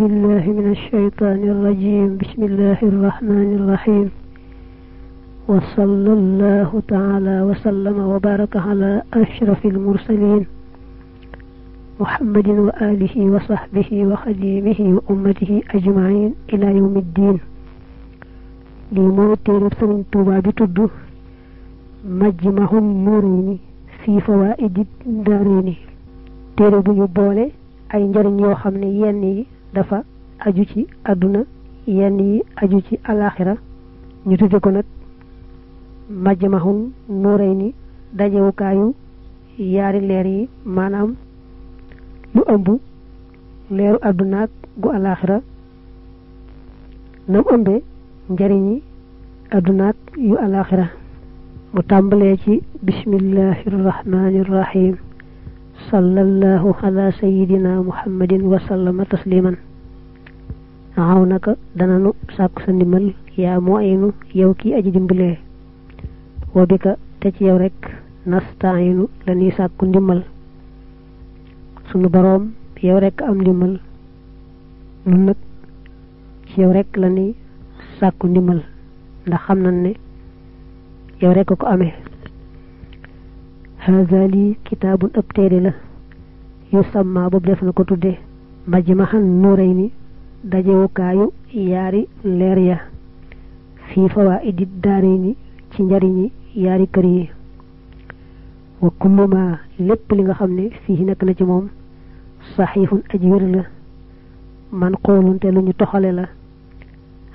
بالله من الشيطان الرجيم. بسم الله الرحمن الرحيم. وصلى الله تعالى وسلم وبارك على أشرف المرسلين محمد وآله وصحبه وخديمه وأمته أجمعين إلى يوم الدين. لمو تيرب سرين توبا بتد مجمع النورين في فوائد الدارين تيرب يبولي ay njariñ yoo xam ne dafa aju ci àdduna yenn yi aju ci alaxira ñu tudde ko nag majmahun nuuray ni dajewukaayu yaari leer yi maanaam lu ëmb leeru àdduna ak gu alaxira nam ëmbe njariñi àdduna ak yu alaxira mu tàmbalee ci bismillahi rahmani rahim صلى الله على سيدنا محمد وسلم تسليما عونك دنانو ساك سندمل يا معين يوكي اجي دمبلي وبك تتي يو رek نستعين لني ساك ndimmal sunu borom yow rek am ndimmal nun nak ci yow rek la ni sàkku ndimmal ndax xam nañ ne yow rek ko amee هذا لي كتاب أبتيري له يسمى بوب ديف نكو تودي مجمع النورين dajewukaayu yaari leer ya. Fii fawaa'idi ni ci njariñi yaari kër yi. Wa kullu lépp li nga xam ni fii nekk na ci moom saxiifun aj wér la man xoolunte lu ñu toxale la.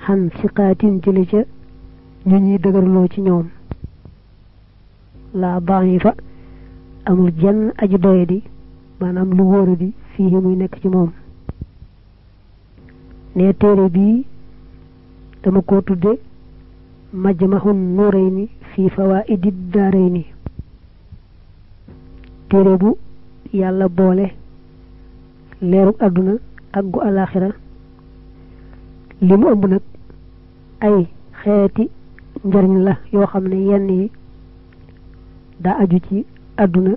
Xan siqaatin jële ca ñu ñuy dëgërloo ci ñoom. Laa baax yi fa amul jenn aju doye di maanaam lu wóoru di fii muy nekk ci moom. Ne téere bii dama ko tudde majmahun nuurayni fii fawaidi daarayni téere bu yàlla boole leeru àdduna ak gu alaxira li mu ëmb nag ay xeeti njariñ la yoo xam ne yenn yi daa aju ci àdduna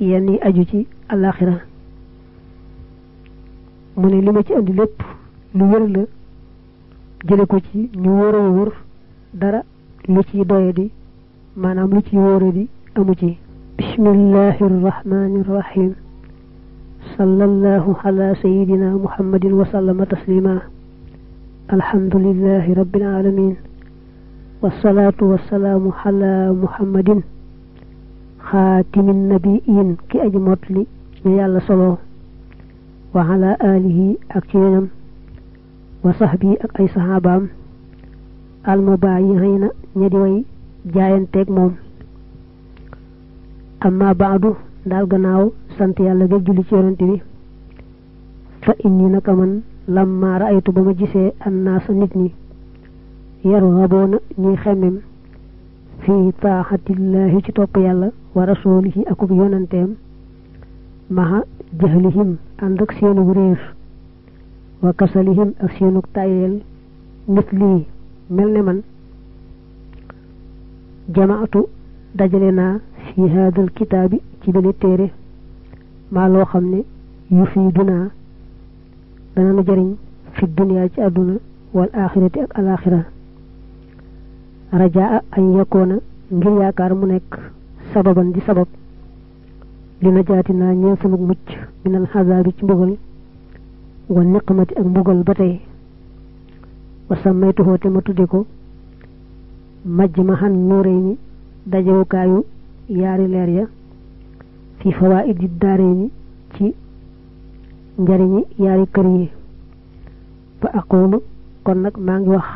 yenn yi aju ci alaxira mu ne li ma ci andi lépp lu wër la jële ko ci ñu dara lu ci doye di lu ci di amu ci irrahim sallallahu ala sayidina muhammadin wa sallama taslima alhamdulillahi rabbil alamin والصلاة والسلام على محمد خاتم النبيين كي أجمت لي يالا صلو وعلى آله أكتينم وصحبه أك أي صحابام المبايعين ندوي جاين تيك موم أما بعد دال غناو سنت يالا جولي ci yonent bi fa inni naka man lamma ra'aytu bama gisee annas nit ñi yarghabuna ñi xemem fi taa'atillahi ci topp yàlla wa rasulihi akub yonanteem maha jahlihim ànd ak seenu réer وكسلهم أفشينو كتايل مثلي ملن من جماعتو دجلنا في هذا الكتاب كبني تيري ما الوخمني يفيدنا. دانا نجرين في الدنيا جادونا والآخرة الآخرة. رجاء أن يكون نجل ياكار منك سببا دي سبب لنجاتنا نيسنو مجح من الحذاب جمغل wa niqmati ak mbugal ba tey wa sammaytuhoo te ma tudde ko majmahan nuurayni dajewukaayu yaari leer ya fi fawaidi daarayni ci njariñi yaari kër yi fa aqulu kon nag maa ngi wax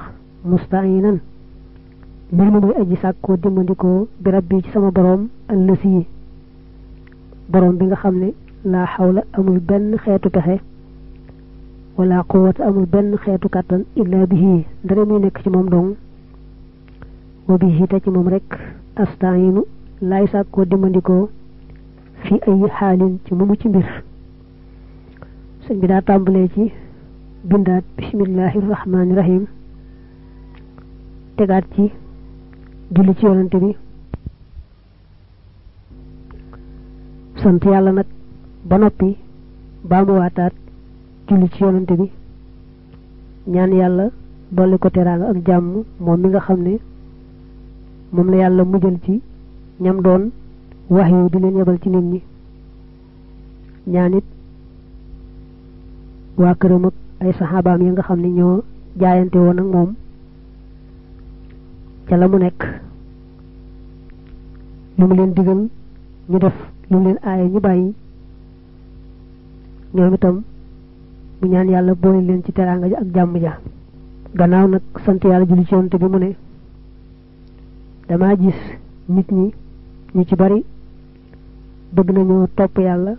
mustainan mbir mu muy aji sàkkoo dimbandikoo bi rabbi ci sama boroom ëllësi boroom bi nga xam ne laa xawla amul benn xeetu pexe ولا قوة أمر بن خيط كاتن إلا به درمي نك شموم دون وبه تا شموم رك أستعين لا يساق قدما ديكو في أي حال شموم شمير سنجدا تامبليجي بندات بسم الله الرحمن الرحيم تغارتي جلتي ورنتبي سنتيالا نك بنوبي بامواتات julli ci yonante bi. Ñaan yàlla dolli ko teraanga ak jàmm moom mi nga xam ne moom la yàlla mujjal ci ñam doon wax yu di leen yebal ci nit ñi. Ñaan it waa këram ak ay saxaabaam yi nga xam ne ñoo jaayante woon ak moom ca la mu nekk. Lu mu leen digal ñu def lu mu leen aaye ñu bàyyi. Ñoom itam mu ñaan yàlla boole leen ci teraanga ja ak jàmm ja. Gannaaw nag sant yàlla julli ci yonte bi mu ne dama gis nit ñi ñu ci bari bëgg nañoo topp yàlla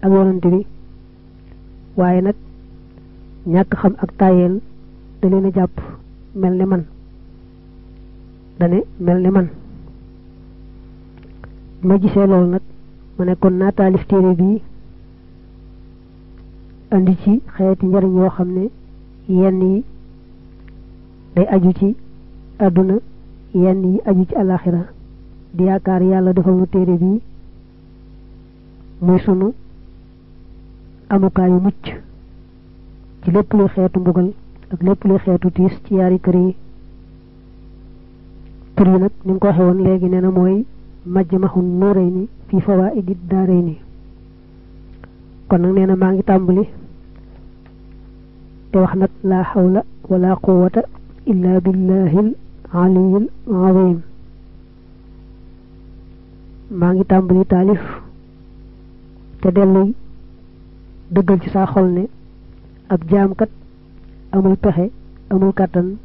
ak yonante bi waaye nag ñàkk xam ak tayel da leen a jàpp man. Dane mel man. Ma gisee loolu nag ma kon naa taalif téere bii andi ci xeeti njariñ yoo xam ne yenn yi day aju ci àdduna yenn yi aju ci alaxira. Di yaakaar yàlla defal nu téere bii muy sunu amukaayu mucc ci lépp luy xeetu mbugal ak lépp luy xeetu tiis ci yaari kër yi. Tur yi nag ni ko waxee woon léegi nee na mooy majmahun fi kon nag nee na maa توحنك لا حول ولا قوة إلا بالله العلي العظيم. ماغي تامبلي تاليف تدلي دغل سي سا خولني اب جام كات امول تخي امول كاتن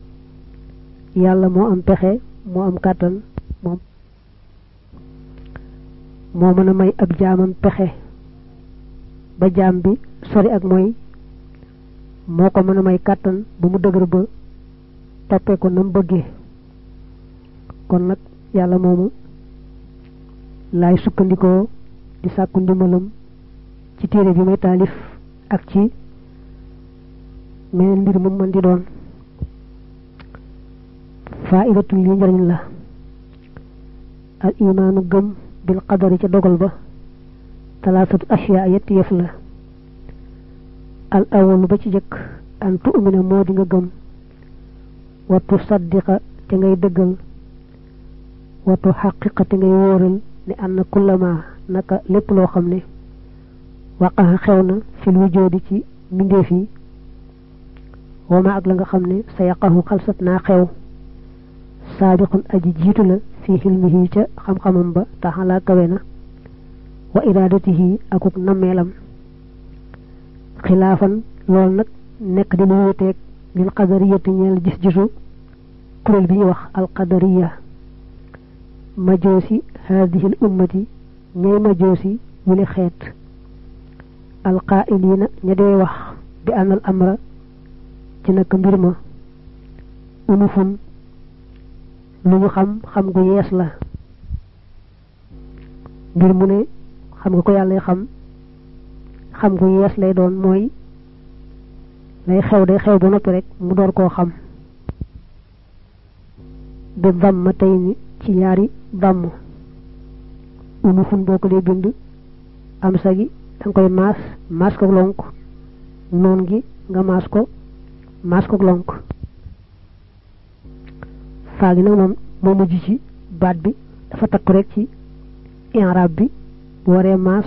يالا مو ام تخي مو ام كاتن موم مو مانا ماي اب جامم تخي با جام بي سوري اك موي moo ko mën a may kàttan bu mu dëgër ba toppee ko nam bëggee. Kon nag yàlla moomu laay sukkandikoo di sàkku ndimbalam ci téere bi may taalif ak ci meneen mbir mu mën di doon. Li la. Al imaanu gëm bil qadari ca dogal ba. Talaatatu ashyaa la al awalu ba ci jëkk an tu'mina moo di nga gëm wa tusaddiqa te ngay dëggal wa tuxaqiqa te ngay wóoral ne anna kullama naka lépp loo xam ne waqaxa xew na fil wujoodi ci mbindeef yi wama ak la nga xam ne sa yaqahu xalsat naa xew saabiqun aji jiitu la fi xilmihi ca xam-xamam ba taxalaa kawe na wa iraadatihi akuk nammeelam خلافا. لول نك نك دي موتيك من قدرية نيل جيس جيسو. كول بي وخ القدرية. مجوسي هذه الأمة ني مجوسي ولي خيت. القائلين ندي وخ بان الأمر تي نك ميرما ونفن لو خم خم كو ييس لا. غير موني خم كو يالله خم. Xam gu yees lay doon mooy lay xew day xew ba noppi rek mu door koo xam. Bi damma tey ni ci ñaari damm unufun boo ko dee bind am sa gi danga koy maas maas ko lonk. Noon gi nga maas ko maas ko lonk. Faa gi nag moom moo mujj ci baat bi dafa takku rek ci inrab bi waree maas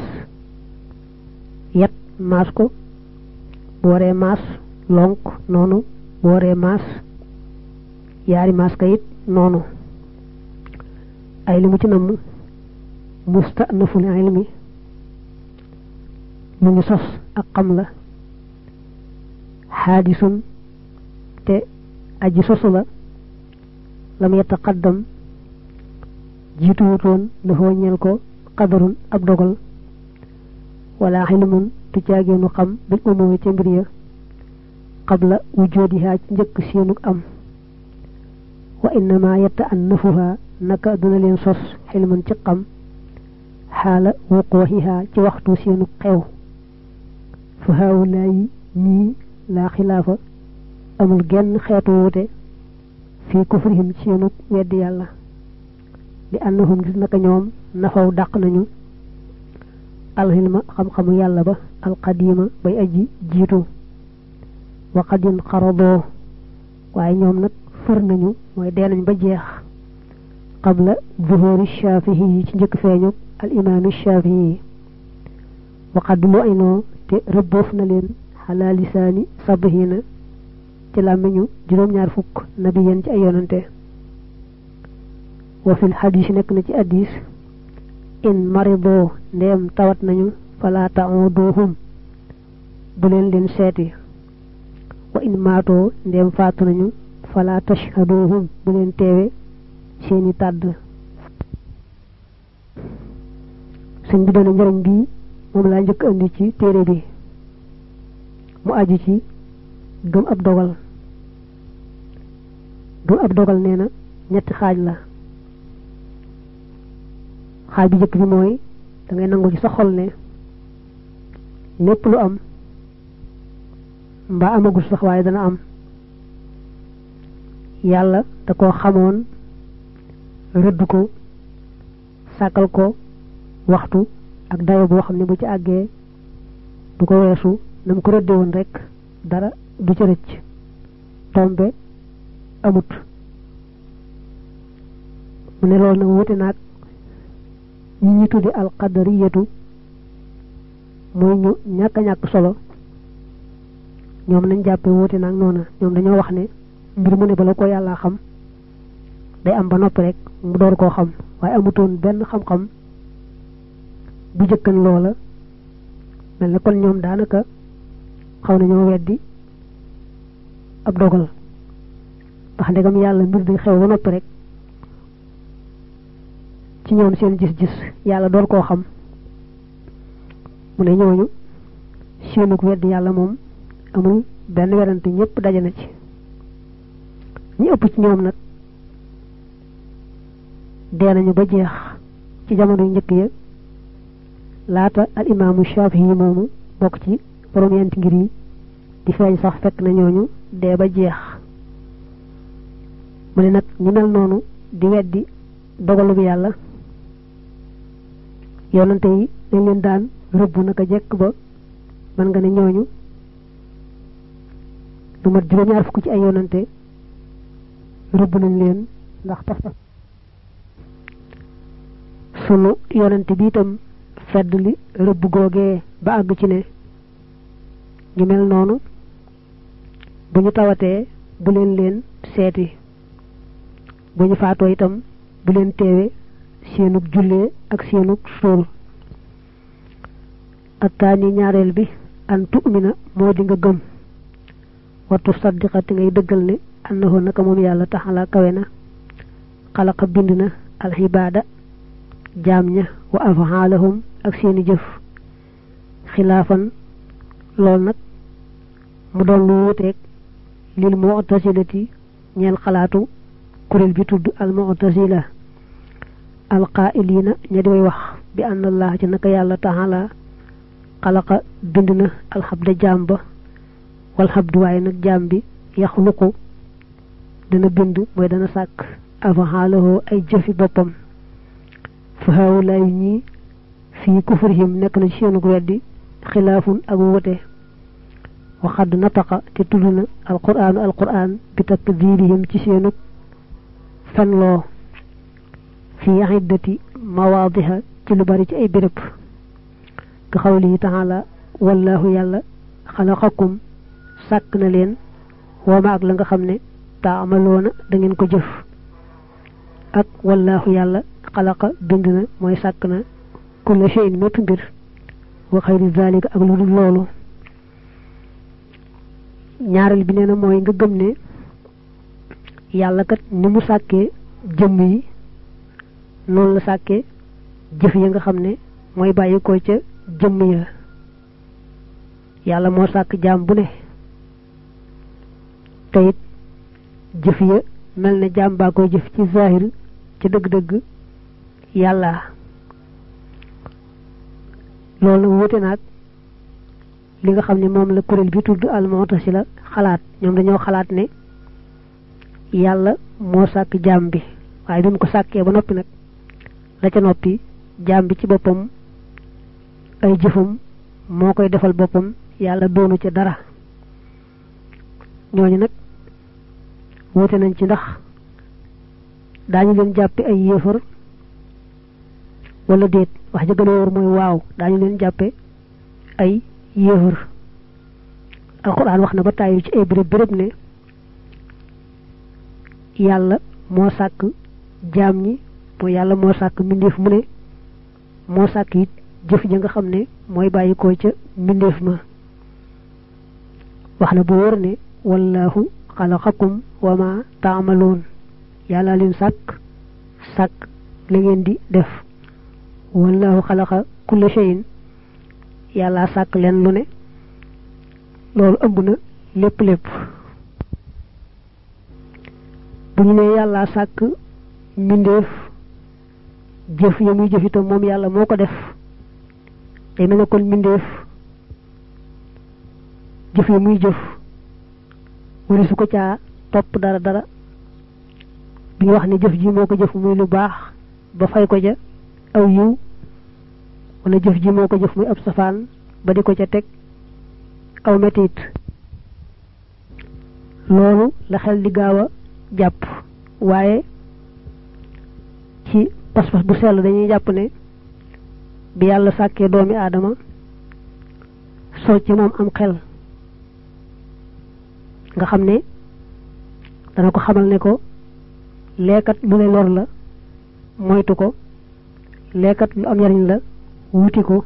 yet maas ko. Maas lonk noonu bu waree maas yaari maas ka it noonu ay li mu ci namm mustanaful ilmi mu ngi sos ak xam la. Xaadisun te aji sosu la. Lam yataqaddam. Jiituwutoon dafa ñeel ko qadarun ab dogal ولا علم تجاجن خم بالأمور تمرية قبل وجودها جك سينك أم. وإنما يتأنفها نك دون الإنصص علم تقم. حال وقوعها جوخت سينك قيو. فهؤلاء ني لا خلاف. أم الجن خيطوه في كفرهم سينك ويدي الله. لأنهم جزنك نيوم نفو دقنا نيوم alxilma xam-xamu yàlla ba alqadima bay aji jiitu wa qadin qarado waaye ñoom nag fër nañu mooy dee nañ ba jeex qabla zuhuri shafihi ci njëkk feeñu al imam shafihi wa qad lu aynoo te rëbboof na leen xalaa lisaani sabahina ci làmmiñu juróom ñaar fukk nabiyen ci ay yonante wa fil hadis nekk na ci hadis in marido ndeem tawat nañu fala ta'uduhum. Bu leen leen seeti. Wa in maatoo ndeem faatu nañu fala tashhaduhum. Bu leen teewe seeni tàdd. Sëñ bi doon njëriñ bi moom laa njëkk andi ci téere bi. Mu aju ci gëm ab dogal. Gëm ab dogal nee na ñetti xaaj la xaaj bi njëkk bi mooy da ngay nangu ci sa ne lépp lu am mbaa amagul sax waaye dana am. Yàlla da koo xamoon rëdd ko sàkkal ko waxtu ak dayo boo xam ne bu ci àggee du ko weesu na mu ko woon rek dara du ca rëcc tombe amut. Mu ne loolu nag wute ñi ñi tuddi alqadariyatu mooy ñu ñàkk a ñàkk solo. Ñoom nañ jàppee wute naag noona. Ñoom dañoo wax ne mbir mu ne bala ko yàlla xam day am ba noppi rek mu door koo xam. Waaye amutoon benn xam-xam bu jëkkan loola. Mel na kon ñoom daanaka xaw nañoo weddi ab dogal. Ndax ndegam yàlla mbir day xew rek ci ñoom seen gis-gis. Yàlla door koo xam. Mu ne ñooñu seenuk weddi yàlla moom amul benn werante ñëpp daje na ci. Ñi ëpp ci ñoom nag dee nañu ba jeex ci jamono njëkk ya. Laata al imaamu Shaafi'i moomu bokk ci borom yenti ngir yi di feeñ sax fekk na ñooñu dee ba jeex. Mu ne nag ñu mel noonu di weddi dogalu bi yàlla yonante yi dañ leen daan rëbb naka jekk ba mën nga ne ñooñu lu mat juróom-ñaar fukk ci ay yonante rëbb nañ leen ndax pas pas sunu yonante bi itam fedd li rëbb googee ba àgg ci ne ñu mel noonu bu ñu tawatee bu leen leen seeti. Bu ñu faatoo itam bu leen seenug jullee ak seenug suul attaani ñaareel bi an tu'mina moo di nga gëm. Wattu saddiqati ngay dëggal ne annahu naka moom yàlla taxala kawe na. Xalaqa bind na alxibaada jaam ña wa afaalahum ak seeni jëf. Xilaafan lool nag mu doon lu wuteeg lil mu'tasilati ñeel xalaatu kuréel bi tudd al mu'tasila القائلين ندوي وخ بأن الله جنك يالله تعالى خلق بندنا الحبد جامبا والحبد واي نك جامبي يخلق دنا بند موي دنا ساك افحاله أي جفي بوبم فهؤلاء ني في كفرهم نك نا شين غودي خلاف أبو وته وخد نطق تتلنا القرآن القرآن بتكذيبهم تي شينو فنلو. في عدة مواضها كل أي برب كقوله تعالى والله يلا خلقكم سكن لين وما أقلن خمنة تعملون دنين كجف أك والله يلا خلق بندنا ما يسكن كل شيء مطبر وخير ذلك أقول الله ñaar li bi neena moy nga gëm ne yalla noonu la sàkkee jëf ya nga xam ne mooy bàyyi ko ca jëmm ya. Yàlla moo sàkk jaam bu ne. Te it jëf ya mel ne jaam baa koy jëf ci zahir ci dëgg-dëgg yàlla. Loolu wute naag li nga xam ne moom la kuréel bi tudd al mu'tasila xalaat. Ñoom dañoo xalaat ne yàlla moo sàkk jaam bi. Waaye ko sàkkee ba noppi nag la ca noppi jaam bi ci boppam ay jëfam moo koy defal boppam yàlla doonu ca dara. Ñooñu nag woote nañ ci ndax daañu leen jàppe ay yéefar wala déet. Wax ja gën a wóor mooy waaw daañu leen jàppe ay yéefar. Alquran wax na ba tàyyi ci ay béréb béréb ne yàlla moo sàkk jaam ñi mooy yàlla moo sàkk mbindeef mu ne moo sàkk it jëf ja nga xam ne mooy ca ma. Wax na bu ne wallahu xalaqakum wa ma taamaloon yàlla leen sàkk sàkk la ngeen di def. Wallahu xalaqa kulla shay'in. Yàlla sàkk leen lu ne. Loolu ëmb na lépp lépp. Bu ñu ne yàlla sàkk mbindeef jëf ya muy jëf itam moom yàlla moo ko def. day mel ne kon mbindeef. jëf ya muy jëf. wari su ko caa topp dara dara. bi wax ne jëf ji moo ko jëf muy lu baax. ba fay ko ja aw yiw. wala jëf ji moo ko jëf muy ab safaan. ba di ko ca teg aw metit. loolu la xel di gaaw a jàpp. waaye ci pas-pas bu sell dañuy jàpp ne bi yàlla sàkkee doomi aadama sol ci moom am xel nga xam dana ko xamal ne ko leekat lu lay lor la moytu ko leekat lu am njariñ la wuti ko.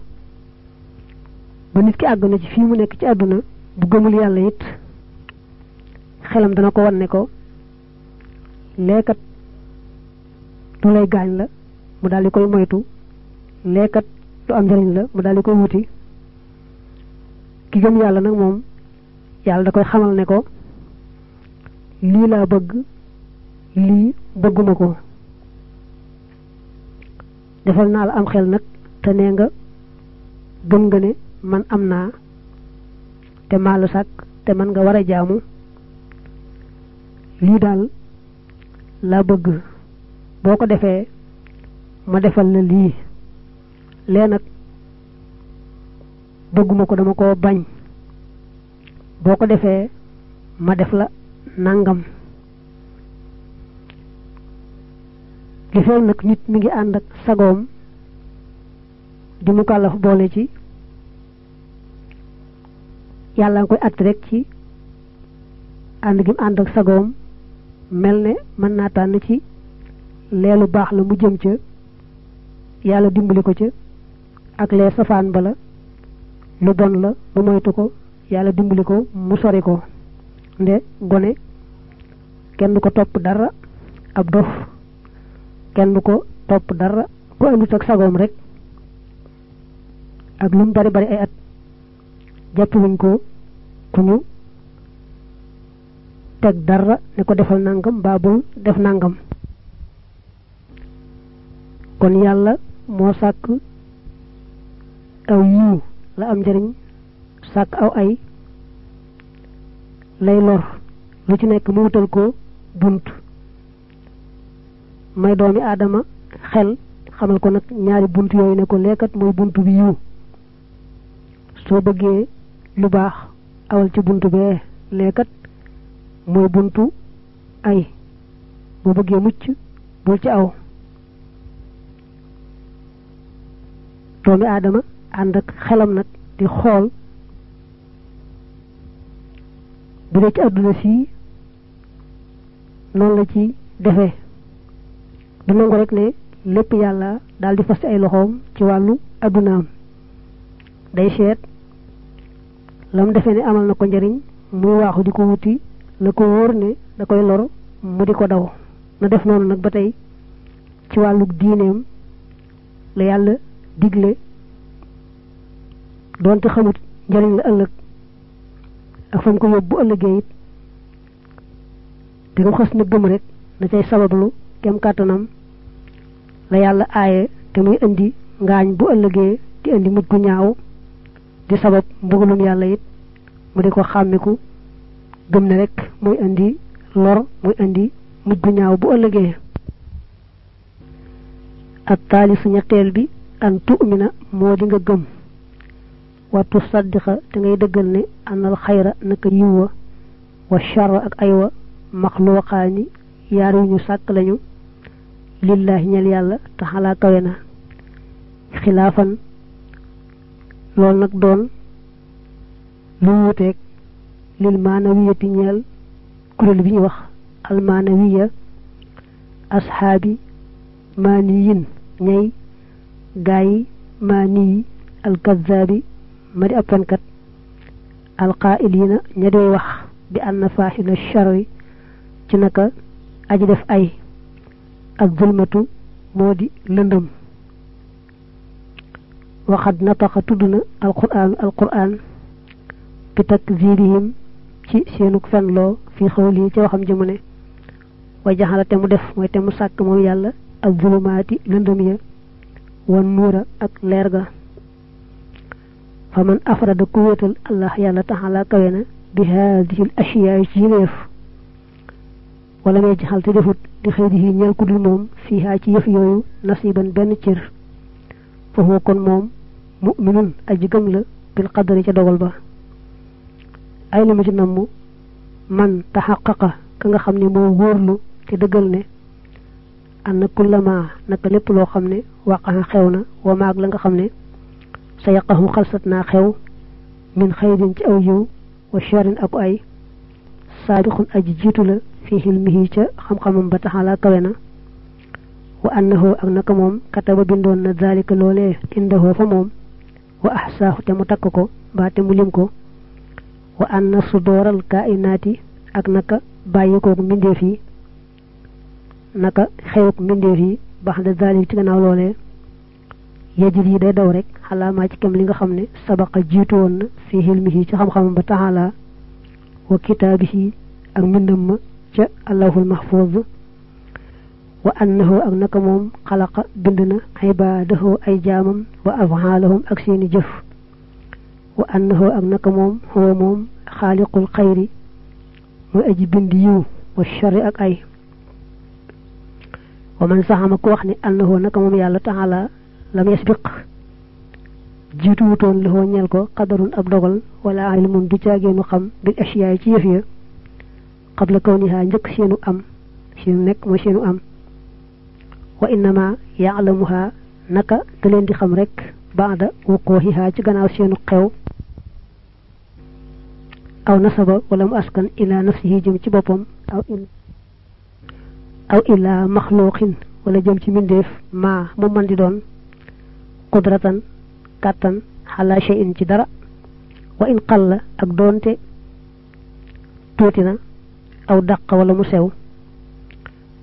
Ba nit ki àgg na ci fii mu ci bu gëmul xelam dana ko wan ne ko leekat lu lay la mu daal di koy moytu leekat lu am njariñ la mu daal di koy wuti. Ki gëm yàlla nag moom yàlla da koy xamal ne ko lii laa bëgg lii bëgguma ko. Defal naa la am xel nag te nee nga gëm nga ne man am naa te maa la sàkk te man nga war a jaamu. Lii daal laa bëgg. Boo ko defee ma defal la lii. Lee nag bëgguma ko dama ko bañ. Boo ko defee ma def la nangam. Li feeg nag nit mi ngi ànd ak sagoom di mu kàllaf boole ci yàlla nga koy att rek ci ànd gi ànd ak sagoom mel ne mën naa ci leelu baax la mu jëm ca yàlla dimbali ko ca ak lee safaan ba la lu bon la mu moytu ko yàlla dimbali ko mu sori ko. Nde gone kenn ko topp dara ab dof kenn ko topp dara ku andut ak sagoom rek ak lu mu bari bari ay at jàpp wuñ ko ku ñu teg dara ne ko defal nangam baabul def nangam. Kon yàlla moo sàkk aw yiw la am njariñ. Sàkk aw ay. Lay lor. Lu ci nekk mu wutal ko bunt. May doomi aadama xel. Xamal ko nag ñaari bunt yooyu ne ko lekkat mooy bunt bi yiw soo bëggee lu baax awal ci bunt bee lekkat mooy buntu ay. Boo bëggee mucc bul ci aw doomi aadama ànd ak xelam nag di xool bu dee ci àdduna sii noonu la ci defee. du nangu rek ne lépp yàlla daal di fas ay loxoom ci wàllu addunaam. day seet lam defee ne amal na ko njariñ muy waaxu di ko wuti la ko wóor ne da koy lor mu di ko daw. na def noonu nag ba ci wàllu diineem la yàlla digle doonte xamut njariñ la ëllëg ak fa mu ko yóbbu bu ëllëgee it te nga xas na gëm rek na cay sabablu kem kàttanam la yàlla aaye te muy indi ngaañ bu ëllëgee di indi mujj gu ñaaw di sabab mbugalum yàlla it mu di ko xàmmiku gëm ne rek muy indi lor muy indi mujj gu ñaaw bu ëllëgee. Ak taalisu ñetteel bi an tu'mina moo di nga gëm wattu saddiqa te ngay dëggal ne anal xayra naka yiwa wa charra ak aywa maxluqaani yaar yu ñu sàkk lañu lillahi ñel yàlla taxalaa kawe na xilaafan loolu nag doon lu wuuteeg lil maanawiyati ñeel kuréel bi ñu wax almaanawiya ashaabi maaniyin ñay gaay mani al kadhabi mari apan kat al qailina ña day wax bi an fahil sharri ci naka aji def ay ak zulmatu modi lendum Al Quran, تدنا القرآن القرآن بتكذيبهم ci seenuk fen loo fi xawli ci waxam jëmune wa jaxala def mooy te mu sàkk yàlla ak zulumaati lëndëm ya والنور أك ليرغا. فمن أفرد قوة الله يلا تعالى كوينا بهذه الأشياء جيف ولم يجهل تدفت لخيره نيالكو دي موم فيها تيف يوي نصيبا بن تير فهو كون موم مؤمن اجيغم لا بالقدر تي دوغال با اينما جي نامو من تحقق كغا خامني مو وورلو تي دغال ني an kullama naka lepp lo xamne waqa xewna wa maag la nga xamne sayaqahu khalsatna xew min khayrin ci aw yu wa sharin ak ay sabiqun aji jitu la fi hilmihi ca xam xamam ba taxala kawena wa annahu ak naka mom kataba bindon na zalika lolé indahu fa mom wa ahsahu te mu tak ko ba te mu lim ko wa anna sudoral kainati ak naka bayiko mindefi naka xewuk mbindeef yi baax da zalik ci gannaaw loolee yajir yi day daw rek xalaamaa ci kem li nga xam ne sabaqa jiitu woon na fi xilmihi ci xam-xamam ba taxalaa wa kitaabihi ak mbindam ma ca allahul mahfuz wa annahu ak naka moom xalaqa bind na ibaadahu ay jaamam wa afxaalahum ak seeni jëf wa annahu ak naka moom huwa moom xaaliqul xayri mooy aji bind yiw wa shari ak ay ومن زعم كوخني أنه نكم يالله تعالى لم يسبق. جيتو تون لهو نيلكو قدر أب دوغل ولا علم دو تياغينو خم بالأشياء تيفيا قبل كونها نك سينو أم. سينو نك مو سينو أم. وإنما يعلمها نكا دلين دي خم رك بعد وقوعها تي غناو سينو خيو أو نسبه ولم أسكن إلى نفسه جيم تي بوبم أو ان aw ila maxluuqin wala jëm ci mbindeef maa mu man di doon qudratan kàttan xala shay'in ci dara wa in qalla ak doonte tuuti na aw daq wala mu sew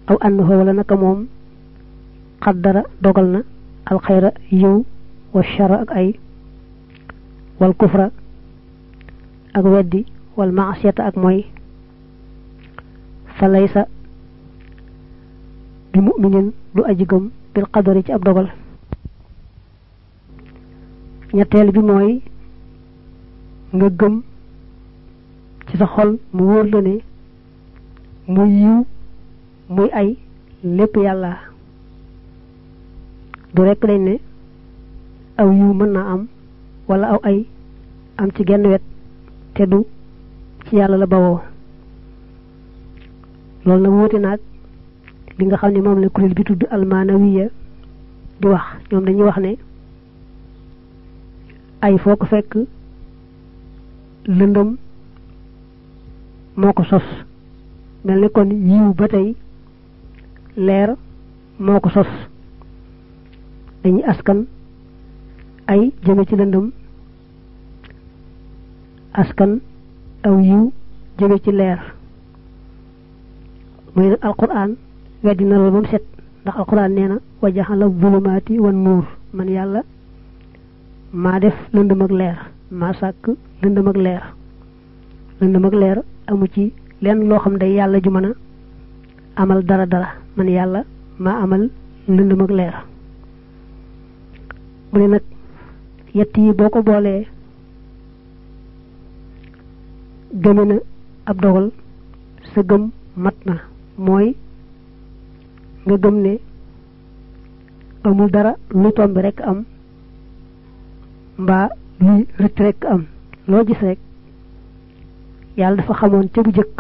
aw annahu wala naka moom qaddara dogal na alxayra yiw wa shara ak ay wal kufra ak weddi wal maasiyata ak mooy fa laysa bi muminin du aji gëm bil qadari ci ab dogal. Ñetteel bi mooy nga gëm ci sa xol mu wóor la ne muy yiw muy ay lépp yàlla. Du rekk dañ ne aw yiw mën naa am wala aw ay am ci genn wet te du ci yàlla la bawoo. Nag wuute naag li nga xam ne moom la kuréel bi tudd almaanawiya di wax. ñoom dañuy wax ne ay foo ko fekk lëndëm moo ko sos. kon yiw ba tey leer moo ko sos. dañuy askan ay jëme ci lëndëm. askan aw yiw jëme ci leer. muy alquran weddi na loolu ba mu set ndax alquran nee na wa jaxala zulumaati wan nuur man yàlla maa def lëndëm ak leer maa sàkk lëndëm ak leer lëndëm ak leer amu ci lenn loo xam day yàlla ju mën a amal dara dara man yàlla maa amal lëndëm ak leer mu ne nag yett yi boo ab dogal sa gëm mat na nga gëm ne amul dara lu tomb rek am mbaa luy rëcc rek am. Loo gis rek yàlla dafa xamoon ca bu jëkk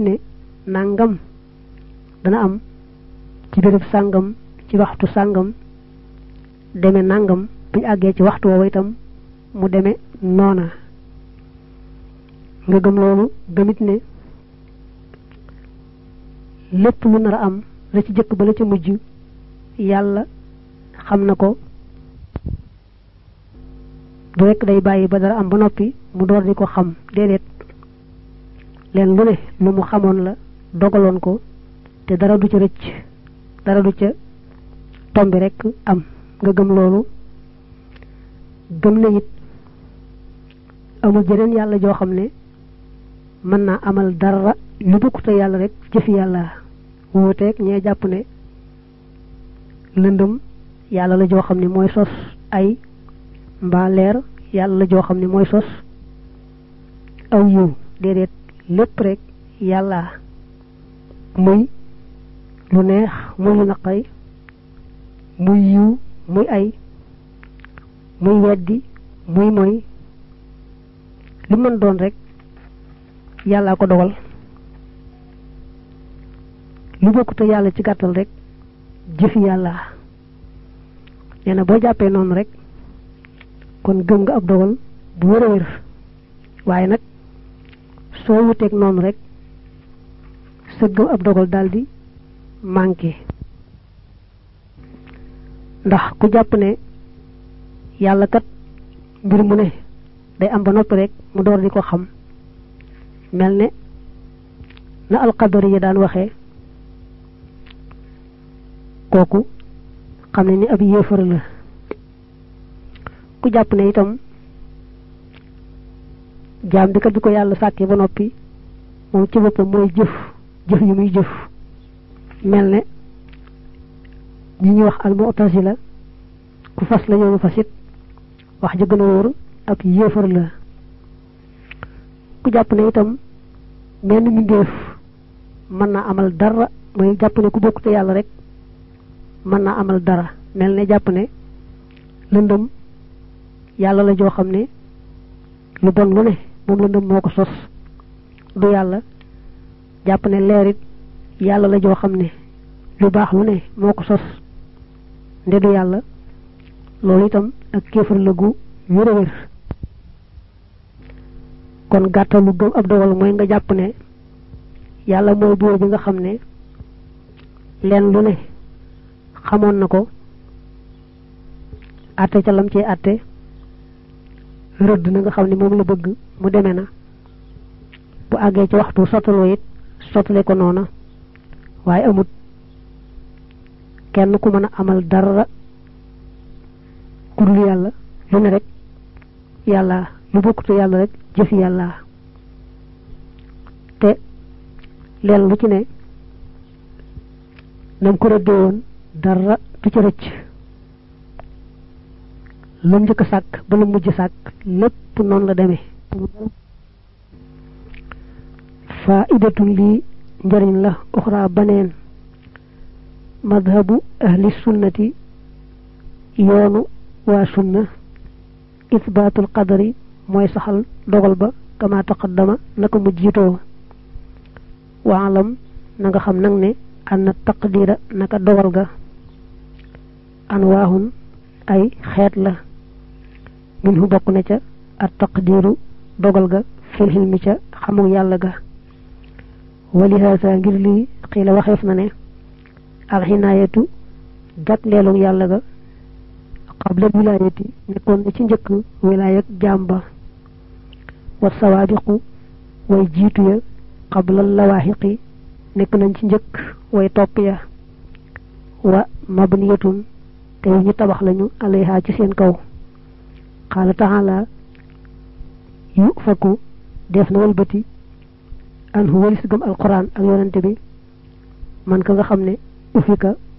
ne nangam dana am ci béréb sàngam ci waxtu sàngam deme nangam. Buñ àggee ci waxtu woowu itam mu deme noona. Nga gëm loolu gëmit ne lépp lu nar a am la ci jëkk ba la ci mujj yàlla xam na ko. Du rekk day bàyyi ba dara am ba noppi mu door di ko xam. Déedéet. Leen lu ne lu mu xamoon la dogaloon ko te dara du ca rëcc dara du ca tombi rekk am. Nga gëm loolu. Gëm na it. Amul jeneen yàlla joo xam mën naa amal dara lu bokkute yàlla rek jëfi yàlla wuuteeg ñee jàpp ne lëndëm yàlla la joo xam ne mooy sos ay mbaa leer yàlla la joo xam ne mooy sos aw yiw. Déedéet lépp rek yàlla muy lu neex muy lu naqari muy yiw muy ay muy weddi muy moy li mën doon rek yàllaa ko dogal. Lu bokkute yàlla ci gàttal rek jëfi yàlla nee na boo jàppee noonu rek kon gëm nga ab dogal bu wër a wër waaye nag soo wuteeg noonu rek sa gëm ab dogal daldi manqué. Ndax ku jàpp ne yàlla kat mbir mu ne day am ba noppi rek mu door di ko xam mel ne na alqadari yi daan waxee kooku xam ne ni ab yéefar la ku jàpp ne itam jaam bi kat bi ko yàlla sàkkee ba noppi moom ci boppam mooy jëf jëf yi muy jëf mel ne ñi ñuy wax al mu'tazila ku fas la ñoonu fasit wax ja gën a wóor ab yéefar la ku jàpp ne itam menn mbindeef mën naa amal dara mooy jàpp ne ku bokk te yàlla rek mën naa amal dara. Mel ne jàpp ne lëndëm yàlla la joo xam ne lu bon lu ne moom lëndëm moo ko sos. Du yàlla jàpp ne leerit yàlla la joo xam ne lu baax lu ne moo ko sos. Nde du yàlla itam ak kéefar la gu kon gàttal lu gëm ab dogal mooy nga jàpp ne yàlla mooy buur bi nga xam ne leen lu ne xamoon na ko àtte ca lam cee àtte rëdd na nga xam ne moom la bëgg mu demee na. Bu àggee ci waxtu sottaloo it sottale ko noona waaye amut kenn ku mën a amal dara ku dul yàlla lu ne rek yàlla lu bokkute yàlla rek jëfi yàlla te leen lu ci ne nam ko rëddee woon dara du ci rëcc lam njëkk sàkk ba la mujj sàkk lépp noonu la demee faidatun lii njëriñ la uxra baneen madhabu ahli sunnati yoonu waa sunna isbaatul qadari mooy saxal dogal ba kama taqaddama naka mu jiitoo waalam na nga xam nag ne anna taqdira naka dogal ga anwaahun ay xeet la minhu bokk na ca at taqdiru dogal ga fil xilmi ca xamul yàlla ga walihaasa ngir lii xiila waxeef na ne alxinaayatu jagleelu yàlla ga qabla wilaayati nekkoon na ci njëkk wilaayat jàmba wa sawaabiqu way jiitu ya qabla lawaaxiqi nekk nañ ci njëkk way topp ya. wa mabniyatun te ñu tabax lañu alayha ci seen kaw. Qaala taala yu fakku def na walbati an hu walis gëm alquran ak yonante bi man ka nga xam ne ufika